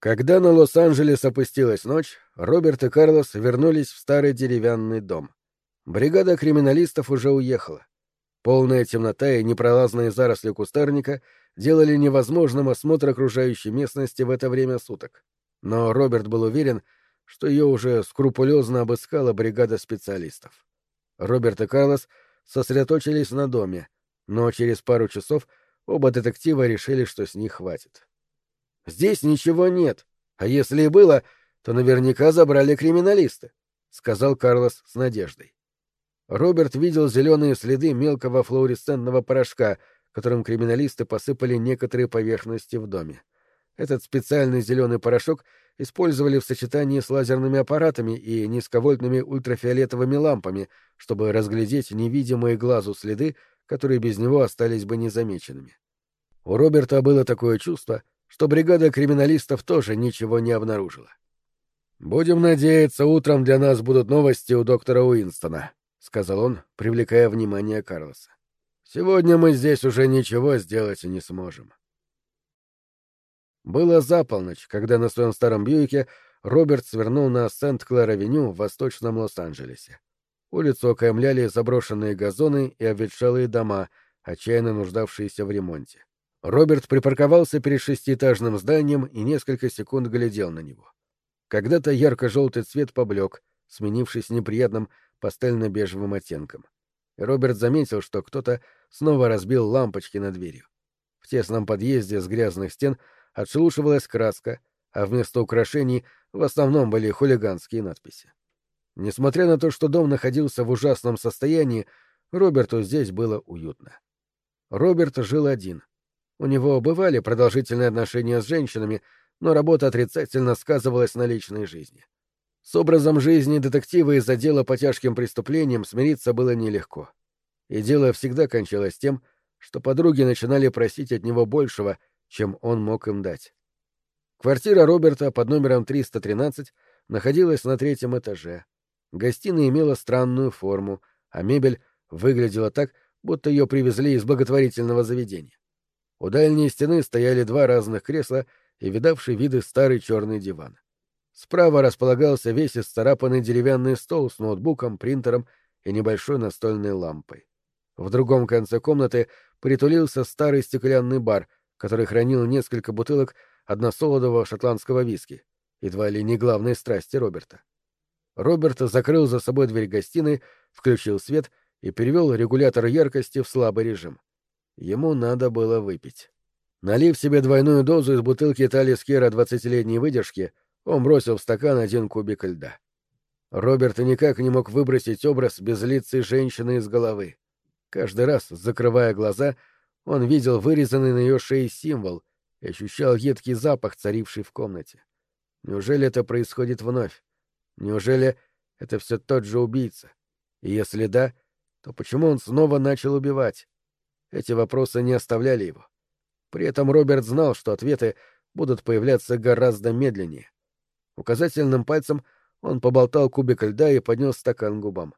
Когда на Лос-Анджелес опустилась ночь, Роберт и Карлос вернулись в старый деревянный дом. Бригада криминалистов уже уехала. Полная темнота и непролазные заросли кустарника делали невозможным осмотр окружающей местности в это время суток. Но Роберт был уверен, что ее уже скрупулезно обыскала бригада специалистов. Роберт и Карлос сосредоточились на доме, но через пару часов оба детектива решили, что с них хватит. Здесь ничего нет, а если и было, то наверняка забрали криминалисты, сказал Карлос с надеждой. Роберт видел зеленые следы мелкого флуоресцентного порошка, которым криминалисты посыпали некоторые поверхности в доме. Этот специальный зеленый порошок использовали в сочетании с лазерными аппаратами и низковольтными ультрафиолетовыми лампами, чтобы разглядеть невидимые глазу следы, которые без него остались бы незамеченными. У Роберта было такое чувство, что бригада криминалистов тоже ничего не обнаружила. «Будем надеяться, утром для нас будут новости у доктора Уинстона», — сказал он, привлекая внимание Карлоса. «Сегодня мы здесь уже ничего сделать не сможем». Было за полночь, когда на своем старом Бьюике Роберт свернул на Сент-Клэр-авеню в восточном Лос-Анджелесе. Улицу окаймляли заброшенные газоны и обветшалые дома, отчаянно нуждавшиеся в ремонте. Роберт припарковался перед шестиэтажным зданием и несколько секунд глядел на него. Когда-то ярко-желтый цвет поблек, сменившись неприятным пастельно-бежевым оттенком. Роберт заметил, что кто-то снова разбил лампочки над дверью. В тесном подъезде с грязных стен отшелушивалась краска, а вместо украшений в основном были хулиганские надписи. Несмотря на то, что дом находился в ужасном состоянии, Роберту здесь было уютно. Роберт жил один — у него бывали продолжительные отношения с женщинами, но работа отрицательно сказывалась на личной жизни. С образом жизни детектива из отдела по тяжким преступлениям смириться было нелегко. И дело всегда кончалось тем, что подруги начинали просить от него большего, чем он мог им дать. Квартира Роберта под номером 313 находилась на третьем этаже. Гостиная имела странную форму, а мебель выглядела так, будто ее привезли из благотворительного заведения. У дальней стены стояли два разных кресла и видавший виды старый черный диван. Справа располагался весь исцарапанный деревянный стол с ноутбуком, принтером и небольшой настольной лампой. В другом конце комнаты притулился старый стеклянный бар, который хранил несколько бутылок односолодового шотландского виски, едва ли не главной страсти Роберта. Роберт закрыл за собой дверь гостиной, включил свет и перевел регулятор яркости в слабый режим. Ему надо было выпить. Налив себе двойную дозу из бутылки Талискера двадцатилетней выдержки, он бросил в стакан один кубик льда. Роберт никак не мог выбросить образ безлицей женщины из головы. Каждый раз, закрывая глаза, он видел вырезанный на ее шее символ и ощущал едкий запах, царивший в комнате. Неужели это происходит вновь? Неужели это все тот же убийца? И если да, то почему он снова начал убивать? Эти вопросы не оставляли его. При этом Роберт знал, что ответы будут появляться гораздо медленнее. Указательным пальцем он поболтал кубик льда и поднес стакан к губам.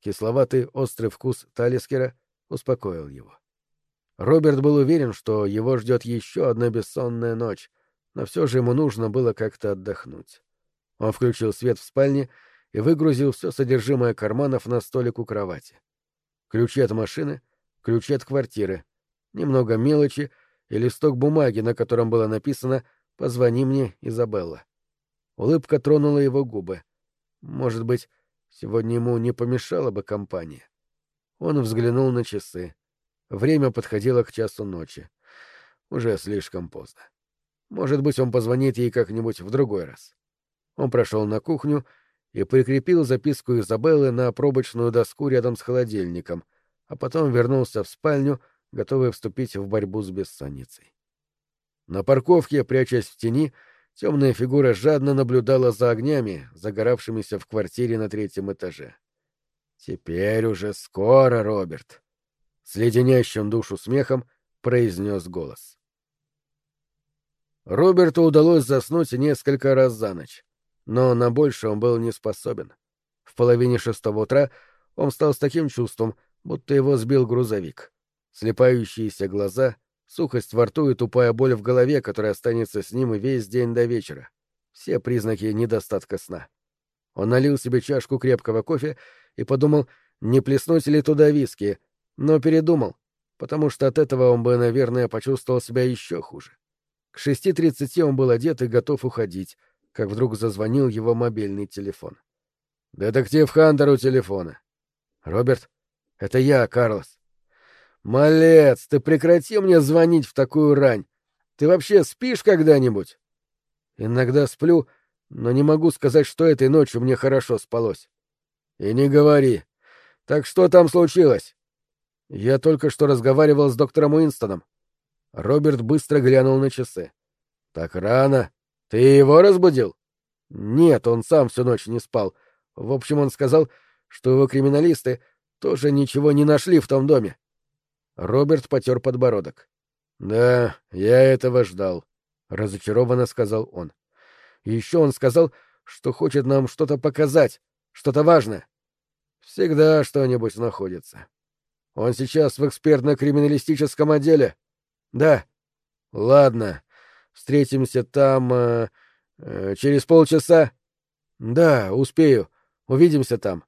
Кисловатый острый вкус Талискера успокоил его. Роберт был уверен, что его ждет еще одна бессонная ночь, но все же ему нужно было как-то отдохнуть. Он включил свет в спальне и выгрузил все содержимое карманов на столик у кровати. Ключи от машины, ключи от квартиры, немного мелочи и листок бумаги, на котором было написано «Позвони мне, Изабелла». Улыбка тронула его губы. Может быть, сегодня ему не помешала бы компания. Он взглянул на часы. Время подходило к часу ночи. Уже слишком поздно. Может быть, он позвонит ей как-нибудь в другой раз. Он прошел на кухню и прикрепил записку Изабеллы на пробочную доску рядом с холодильником — а потом вернулся в спальню, готовый вступить в борьбу с бессонницей. На парковке, прячась в тени, темная фигура жадно наблюдала за огнями, загоравшимися в квартире на третьем этаже. «Теперь уже скоро, Роберт!» С леденящим душу смехом произнес голос. Роберту удалось заснуть несколько раз за ночь, но на больше он был не способен. В половине шестого утра он встал с таким чувством, будто его сбил грузовик. Слепающиеся глаза, Сухость во рту и тупая боль в голове, которая останется с ним и весь день до вечера. Все признаки недостатка сна. Он налил себе чашку крепкого кофе и подумал, не плеснуть ли туда виски, но передумал, потому что от этого он бы, наверное, почувствовал себя еще хуже. К шести тридцати он был одет и готов уходить, как вдруг зазвонил его мобильный телефон. «Детектив Хантер у телефона». «Роберт, это я, Карлос». «Малец, ты прекрати мне звонить в такую рань. Ты вообще спишь когда-нибудь?» «Иногда сплю, но не могу сказать, что этой ночью мне хорошо спалось». «И не говори. Так что там случилось?» «Я только что разговаривал с доктором Уинстоном». Роберт быстро глянул на часы. «Так рано. Ты его разбудил?» «Нет, он сам всю ночь не спал. В общем, он сказал, что его криминалисты тоже ничего не нашли в том доме. Роберт потер подбородок. «Да, я этого ждал», — разочарованно сказал он. еще он сказал, что хочет нам что-то показать, что-то важное. Всегда что-нибудь находится. Он сейчас в экспертно-криминалистическом отделе? Да. Ладно. Встретимся там э, э, через полчаса? Да, успею. Увидимся там.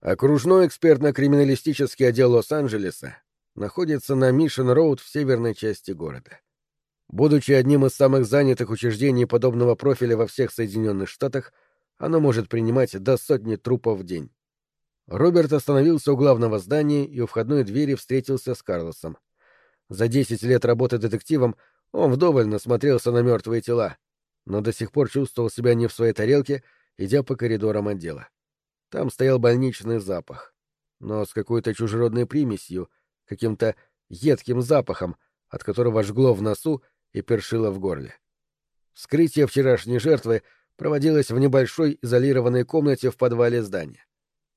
Окружной экспертно-криминалистический отдел Лос-Анджелеса находится на Мишен-Роуд в северной части города. Будучи одним из самых занятых учреждений подобного профиля во всех Соединенных Штатах, оно может принимать до сотни трупов в день. Роберт остановился у главного здания и у входной двери встретился с Карлосом. За десять лет работы детективом он вдоволь насмотрелся на мертвые тела, но до сих пор чувствовал себя не в своей тарелке, идя по коридорам отдела. Там стоял больничный запах, но с какой-то чужеродной примесью, каким-то едким запахом, от которого жгло в носу и першило в горле. Вскрытие вчерашней жертвы проводилось в небольшой изолированной комнате в подвале здания.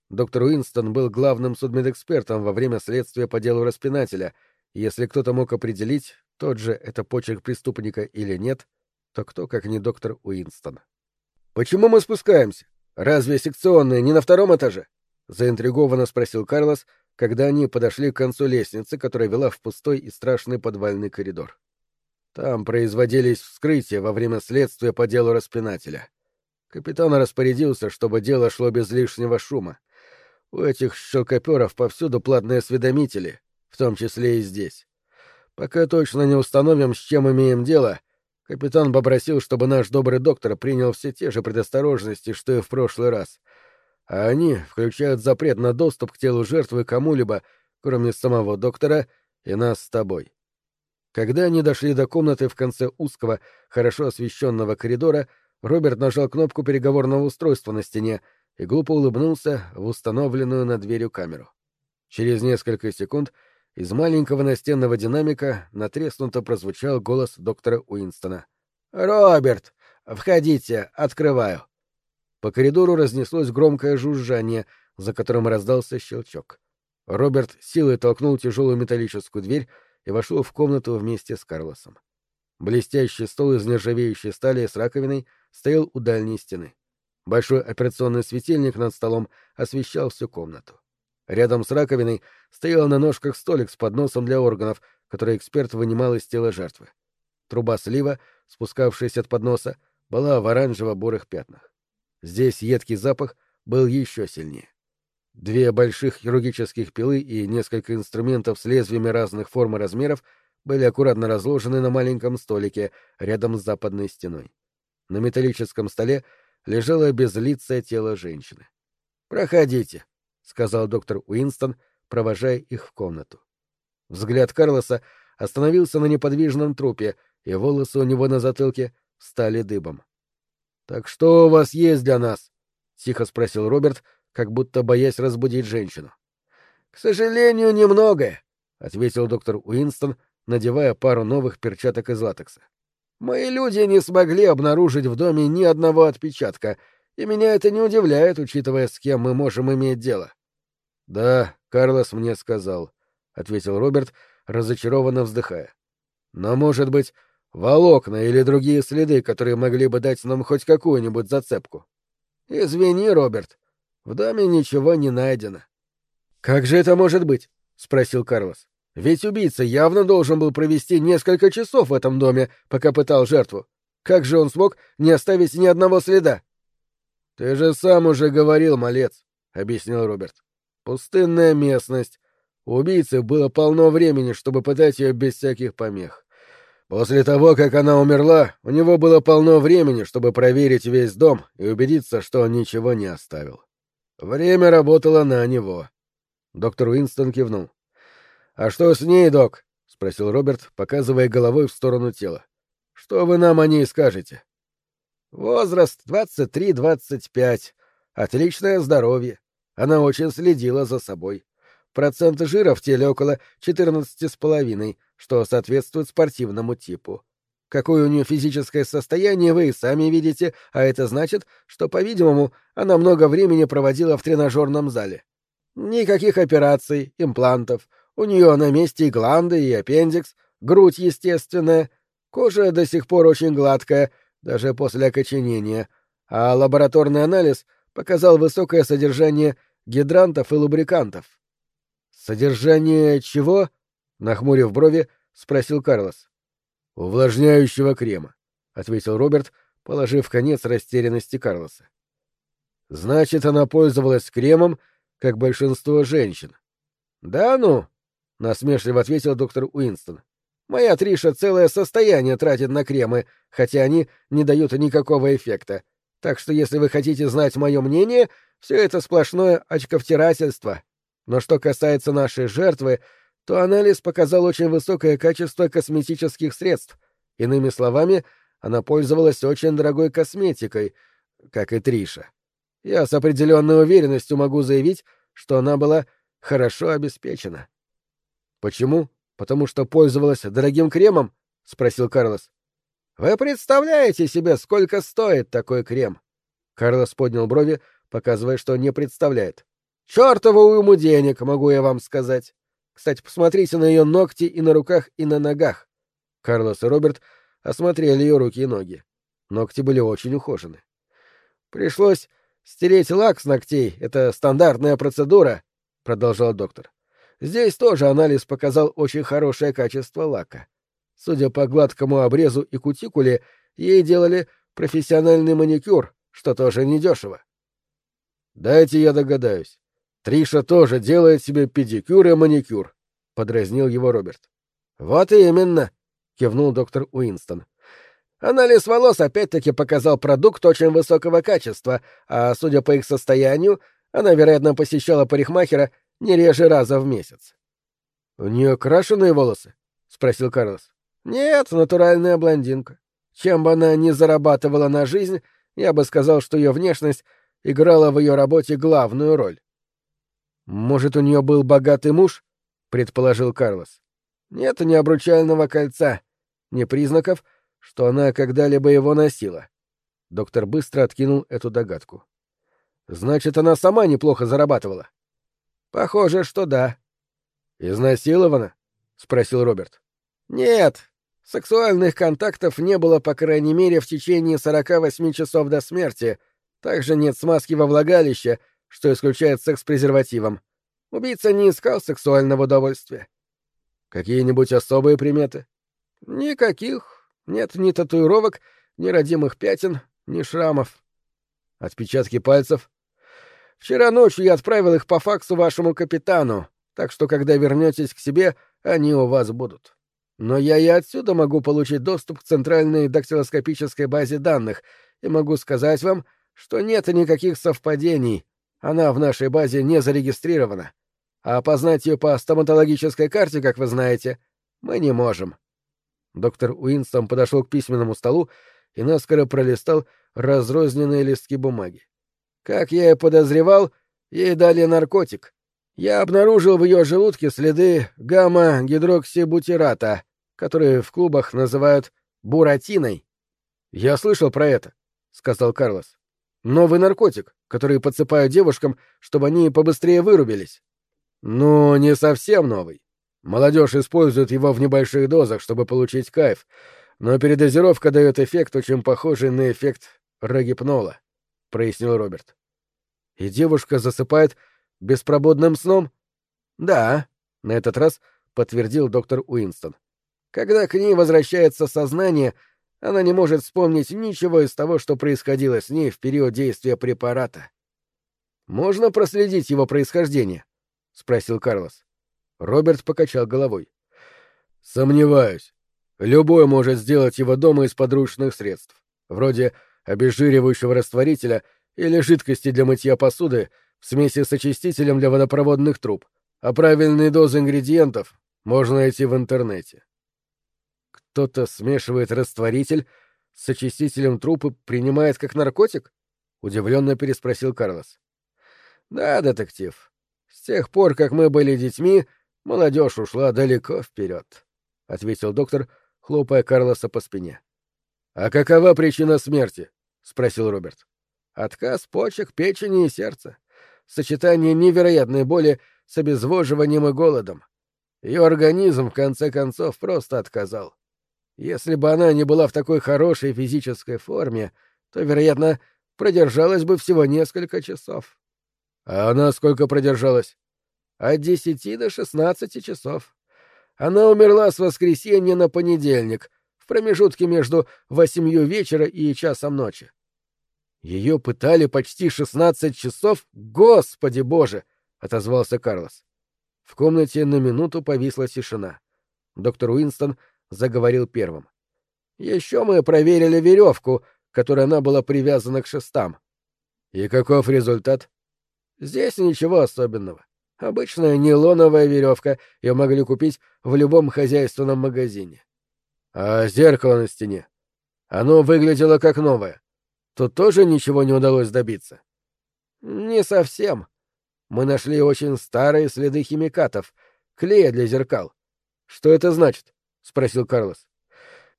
Доктор Уинстон был главным судмедэкспертом во время следствия по делу распинателя, и если кто-то мог определить, тот же это почерк преступника или нет, то кто, как не доктор Уинстон. «Почему мы спускаемся?» «Разве секционные не на втором этаже?» — заинтригованно спросил Карлос, когда они подошли к концу лестницы, которая вела в пустой и страшный подвальный коридор. Там производились вскрытия во время следствия по делу распинателя. Капитан распорядился, чтобы дело шло без лишнего шума. У этих щелкоперов повсюду платные осведомители, в том числе и здесь. Пока точно не установим, с чем имеем дело — Капитан попросил, чтобы наш добрый доктор принял все те же предосторожности, что и в прошлый раз. А они включают запрет на доступ к телу жертвы кому-либо, кроме самого доктора и нас с тобой. Когда они дошли до комнаты в конце узкого, хорошо освещенного коридора, Роберт нажал кнопку переговорного устройства на стене и глупо улыбнулся в установленную над дверью камеру. Через несколько секунд — из маленького настенного динамика натреснуто прозвучал голос доктора Уинстона. «Роберт! Входите, открываю!» По коридору разнеслось громкое жужжание, за которым раздался щелчок. Роберт силой толкнул тяжелую металлическую дверь и вошел в комнату вместе с Карлосом. Блестящий стол из нержавеющей стали с раковиной стоял у дальней стены. Большой операционный светильник над столом освещал всю комнату. Рядом с раковиной стоял на ножках столик с подносом для органов, который эксперт вынимал из тела жертвы. Труба слива, спускавшаяся от подноса, была в оранжево-бурых пятнах. Здесь едкий запах был еще сильнее. Две больших хирургических пилы и несколько инструментов с лезвиями разных форм и размеров были аккуратно разложены на маленьком столике рядом с западной стеной. На металлическом столе лежало безлицее тело женщины. «Проходите», — сказал доктор Уинстон, провожая их в комнату. Взгляд Карлоса остановился на неподвижном трупе, и волосы у него на затылке стали дыбом. «Так что у вас есть для нас?» — тихо спросил Роберт, как будто боясь разбудить женщину. «К сожалению, немногое», — ответил доктор Уинстон, надевая пару новых перчаток из латекса. «Мои люди не смогли обнаружить в доме ни одного отпечатка, и меня это не удивляет, учитывая, с кем мы можем иметь дело. — Да, Карлос мне сказал, — ответил Роберт, разочарованно вздыхая. — Но, может быть, волокна или другие следы, которые могли бы дать нам хоть какую-нибудь зацепку. — Извини, Роберт, в доме ничего не найдено. — Как же это может быть? — спросил Карлос. Ведь убийца явно должен был провести несколько часов в этом доме, пока пытал жертву. Как же он смог не оставить ни одного следа? — Ты же сам уже говорил, малец, — объяснил Роберт. — Пустынная местность. У убийцы было полно времени, чтобы пытать ее без всяких помех. После того, как она умерла, у него было полно времени, чтобы проверить весь дом и убедиться, что он ничего не оставил. Время работало на него. Доктор Уинстон кивнул. «А что с ней, док?» — спросил Роберт, показывая головой в сторону тела. «Что вы нам о ней скажете?» «Возраст двадцать три-двадцать пять. Отличное здоровье. Она очень следила за собой. Процент жира в теле около четырнадцати с половиной, что соответствует спортивному типу. Какое у нее физическое состояние, вы и сами видите, а это значит, что, по-видимому, она много времени проводила в тренажерном зале. Никаких операций, имплантов — у нее на месте и гланды, и аппендикс, грудь естественная, кожа до сих пор очень гладкая, даже после окоченения, а лабораторный анализ показал высокое содержание гидрантов и лубрикантов. «Содержание чего?» — нахмурив брови, спросил Карлос. «Увлажняющего крема», — ответил Роберт, положив конец растерянности Карлоса. «Значит, она пользовалась кремом, как большинство женщин». «Да ну?» насмешливо ответил доктор Уинстон. Моя Триша целое состояние тратит на кремы, хотя они не дают никакого эффекта. Так что если вы хотите знать мое мнение, все это сплошное очковтирательство. Но что касается нашей жертвы, то анализ показал очень высокое качество косметических средств. Иными словами, она пользовалась очень дорогой косметикой, как и Триша. Я с определенной уверенностью могу заявить, что она была хорошо обеспечена. Почему? Потому что пользовалась дорогим кремом? спросил Карлос. Вы представляете себе, сколько стоит такой крем? Карлос поднял брови, показывая, что не представляет. Чёртову уйму денег, могу я вам сказать. Кстати, посмотрите на ее ногти и на руках, и на ногах. Карлос и Роберт осмотрели ее руки и ноги. Ногти были очень ухожены. Пришлось стереть лак с ногтей. Это стандартная процедура, продолжал доктор. Здесь тоже анализ показал очень хорошее качество лака. Судя по гладкому обрезу и кутикуле, ей делали профессиональный маникюр, что тоже недешево. «Дайте я догадаюсь. Триша тоже делает себе педикюр и маникюр», — подразнил его Роберт. «Вот именно», — кивнул доктор Уинстон. Анализ волос опять-таки показал продукт очень высокого качества, а, судя по их состоянию, она, вероятно, посещала парикмахера не реже раза в месяц. — У нее крашеные волосы? — спросил Карлос. — Нет, натуральная блондинка. Чем бы она ни зарабатывала на жизнь, я бы сказал, что ее внешность играла в ее работе главную роль. — Может, у нее был богатый муж? — предположил Карлос. — Нет ни обручального кольца, ни признаков, что она когда-либо его носила. Доктор быстро откинул эту догадку. — Значит, она сама неплохо зарабатывала. — Похоже, что да. Изнасилована? спросил Роберт. Нет. Сексуальных контактов не было, по крайней мере, в течение 48 часов до смерти. Также нет смазки во влагалище, что исключает секс презервативом. Убийца не искал сексуального удовольствия. Какие-нибудь особые приметы? Никаких. Нет ни татуировок, ни родимых пятен, ни шрамов. Отпечатки пальцев? Вчера ночью я отправил их по факсу вашему капитану, так что когда вернетесь к себе, они у вас будут. Но я и отсюда могу получить доступ к центральной дактилоскопической базе данных и могу сказать вам, что нет никаких совпадений. Она в нашей базе не зарегистрирована. А опознать ее по стоматологической карте, как вы знаете, мы не можем. Доктор Уинстон подошел к письменному столу и наскоро пролистал разрозненные листки бумаги. Как я и подозревал, ей дали наркотик. Я обнаружил в ее желудке следы гамма-гидроксибутирата, которые в клубах называют буратиной. Я слышал про это, сказал Карлос. Новый наркотик, который подсыпают девушкам, чтобы они побыстрее вырубились. Ну, не совсем новый. Молодежь использует его в небольших дозах, чтобы получить кайф, но передозировка дает эффект, очень похожий на эффект рогипнола прояснил Роберт. И девушка засыпает беспробудным сном? Да, на этот раз — подтвердил доктор Уинстон. «Когда к ней возвращается сознание, она не может вспомнить ничего из того, что происходило с ней в период действия препарата». «Можно проследить его происхождение?» — спросил Карлос. Роберт покачал головой. «Сомневаюсь. Любой может сделать его дома из подручных средств, вроде обезжиривающего растворителя или жидкости для мытья посуды в смеси с очистителем для водопроводных труб, а правильные дозы ингредиентов можно найти в интернете. Кто-то смешивает растворитель с очистителем труб и принимает как наркотик? Удивленно переспросил Карлос. Да, детектив. С тех пор, как мы были детьми, молодежь ушла далеко вперед, ответил доктор, хлопая Карлоса по спине. А какова причина смерти? спросил Роберт. Отказ почек, печени и сердца. Сочетание невероятной боли с обезвоживанием и голодом. Ее организм, в конце концов, просто отказал. Если бы она не была в такой хорошей физической форме, то, вероятно, продержалась бы всего несколько часов. А она сколько продержалась? От десяти до шестнадцати часов. Она умерла с воскресенья на понедельник, в промежутке между восемью вечера и часом ночи. Ее пытали почти шестнадцать часов? Господи боже! — отозвался Карлос. В комнате на минуту повисла тишина. Доктор Уинстон заговорил первым. «Еще мы проверили веревку, которой она была привязана к шестам». «И каков результат?» «Здесь ничего особенного. Обычная нейлоновая веревка, ее могли купить в любом хозяйственном магазине». «А зеркало на стене? Оно выглядело как новое. Тут тоже ничего не удалось добиться?» «Не совсем», мы нашли очень старые следы химикатов, клея для зеркал. Что это значит? Спросил Карлос.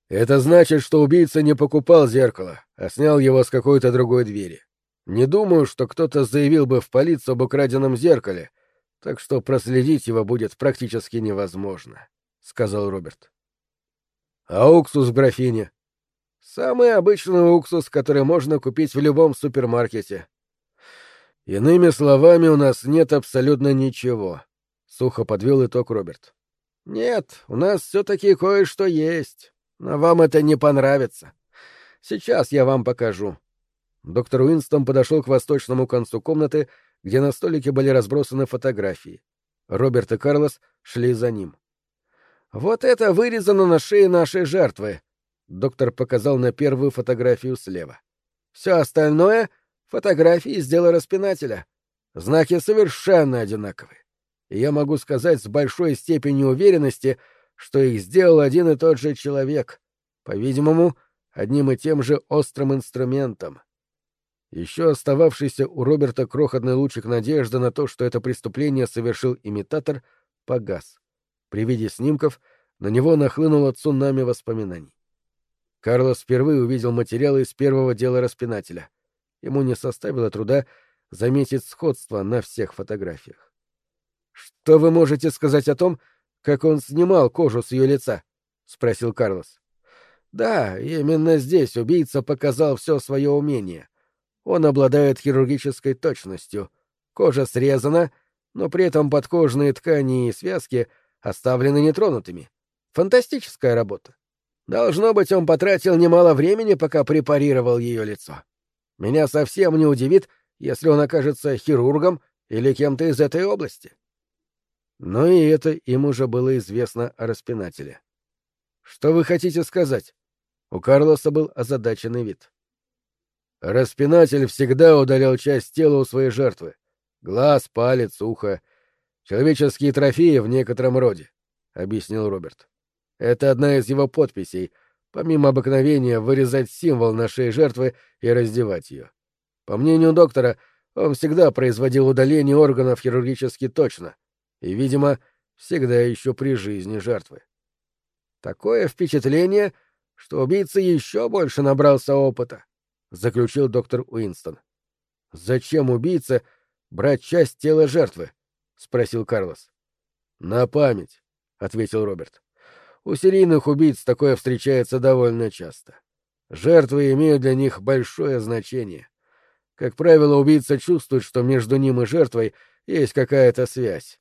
Это значит, что убийца не покупал зеркало, а снял его с какой-то другой двери. Не думаю, что кто-то заявил бы в полицию об украденном зеркале, так что проследить его будет практически невозможно, сказал Роберт. А уксус в графине? Самый обычный уксус, который можно купить в любом супермаркете. Иными словами, у нас нет абсолютно ничего, сухо подвел итог Роберт. Нет, у нас все-таки кое-что есть, но вам это не понравится. Сейчас я вам покажу. Доктор Уинстон подошел к восточному концу комнаты, где на столике были разбросаны фотографии. Роберт и Карлос шли за ним. Вот это вырезано на шее нашей жертвы. Доктор показал на первую фотографию слева. Все остальное Фотографии из дела распинателя. Знаки совершенно одинаковые. И я могу сказать с большой степенью уверенности, что их сделал один и тот же человек, по-видимому, одним и тем же острым инструментом. Еще остававшийся у Роберта крохотный лучик надежды на то, что это преступление совершил имитатор, погас. При виде снимков на него нахлынуло цунами воспоминаний. Карлос впервые увидел материалы из первого дела распинателя — ему не составило труда заметить сходство на всех фотографиях. «Что вы можете сказать о том, как он снимал кожу с ее лица?» — спросил Карлос. «Да, именно здесь убийца показал все свое умение. Он обладает хирургической точностью. Кожа срезана, но при этом подкожные ткани и связки оставлены нетронутыми. Фантастическая работа. Должно быть, он потратил немало времени, пока препарировал ее лицо. Меня совсем не удивит, если он окажется хирургом или кем-то из этой области. Но и это им уже было известно о распинателе. Что вы хотите сказать? У Карлоса был озадаченный вид. Распинатель всегда удалял часть тела у своей жертвы. Глаз, палец, ухо. Человеческие трофеи в некотором роде, — объяснил Роберт. Это одна из его подписей, помимо обыкновения вырезать символ на шее жертвы и раздевать ее. По мнению доктора, он всегда производил удаление органов хирургически точно и, видимо, всегда еще при жизни жертвы. Такое впечатление, что убийца еще больше набрался опыта, заключил доктор Уинстон. Зачем убийце брать часть тела жертвы? спросил Карлос. На память, ответил Роберт. У серийных убийц такое встречается довольно часто. Жертвы имеют для них большое значение. Как правило, убийца чувствует, что между ним и жертвой есть какая-то связь.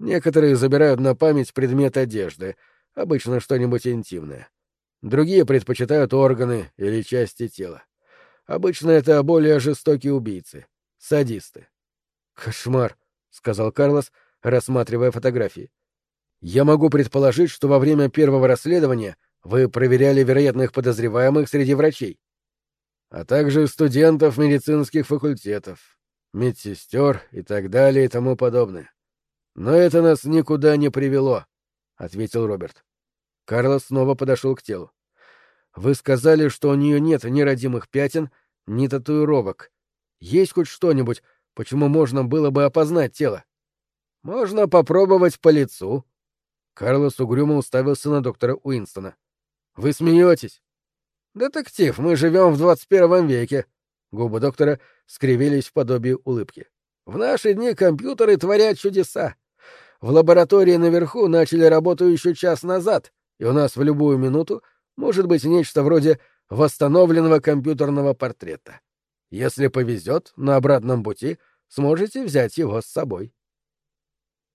Некоторые забирают на память предмет одежды, обычно что-нибудь интимное. Другие предпочитают органы или части тела. Обычно это более жестокие убийцы, садисты. «Кошмар», — сказал Карлос, рассматривая фотографии. «Я могу предположить, что во время первого расследования вы проверяли вероятных подозреваемых среди врачей, а также студентов медицинских факультетов, медсестер и так далее и тому подобное. Но это нас никуда не привело, — ответил Роберт. Карлос снова подошел к телу. Вы сказали, что у нее нет ни родимых пятен, ни татуировок. Есть хоть что-нибудь, почему можно было бы опознать тело? Можно попробовать по лицу. Карлос угрюмо уставился на доктора Уинстона. Вы смеетесь? Детектив, мы живем в двадцать первом веке. Губы доктора скривились в подобии улыбки. В наши дни компьютеры творят чудеса. В лаборатории наверху начали работу еще час назад, и у нас в любую минуту может быть нечто вроде восстановленного компьютерного портрета. Если повезет, на обратном пути сможете взять его с собой.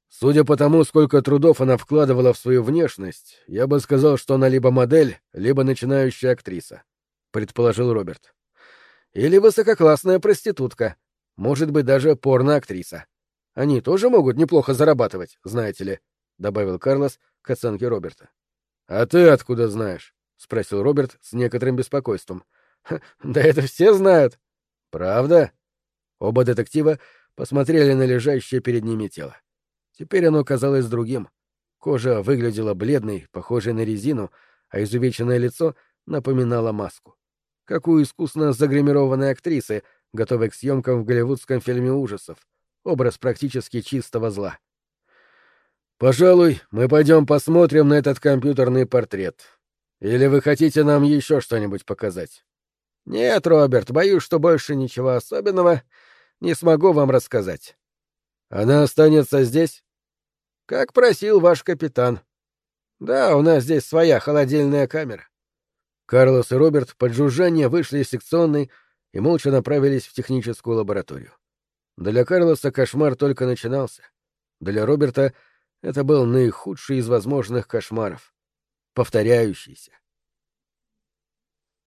Судя по тому, сколько трудов она вкладывала в свою внешность, я бы сказал, что она либо модель, либо начинающая актриса, — предположил Роберт. Или высококлассная проститутка, может быть, даже порноактриса. Они тоже могут неплохо зарабатывать, знаете ли, — добавил Карлос к оценке Роберта. — А ты откуда знаешь? — спросил Роберт с некоторым беспокойством. — Да это все знают. — Правда? Оба детектива посмотрели на лежащее перед ними тело. Теперь оно казалось другим. Кожа выглядела бледной, похожей на резину, а изувеченное лицо напоминало маску. Как у искусно загримированной актрисы, готовой к съемкам в голливудском фильме ужасов. Образ практически чистого зла. «Пожалуй, мы пойдем посмотрим на этот компьютерный портрет. Или вы хотите нам еще что-нибудь показать?» «Нет, Роберт, боюсь, что больше ничего особенного не смогу вам рассказать». «Она останется здесь?» «Как просил ваш капитан. Да, у нас здесь своя холодильная камера». Карлос и Роберт под жужжание вышли из секционной и молча направились в техническую лабораторию. Для Карлоса кошмар только начинался. Для Роберта это был наихудший из возможных кошмаров. Повторяющийся,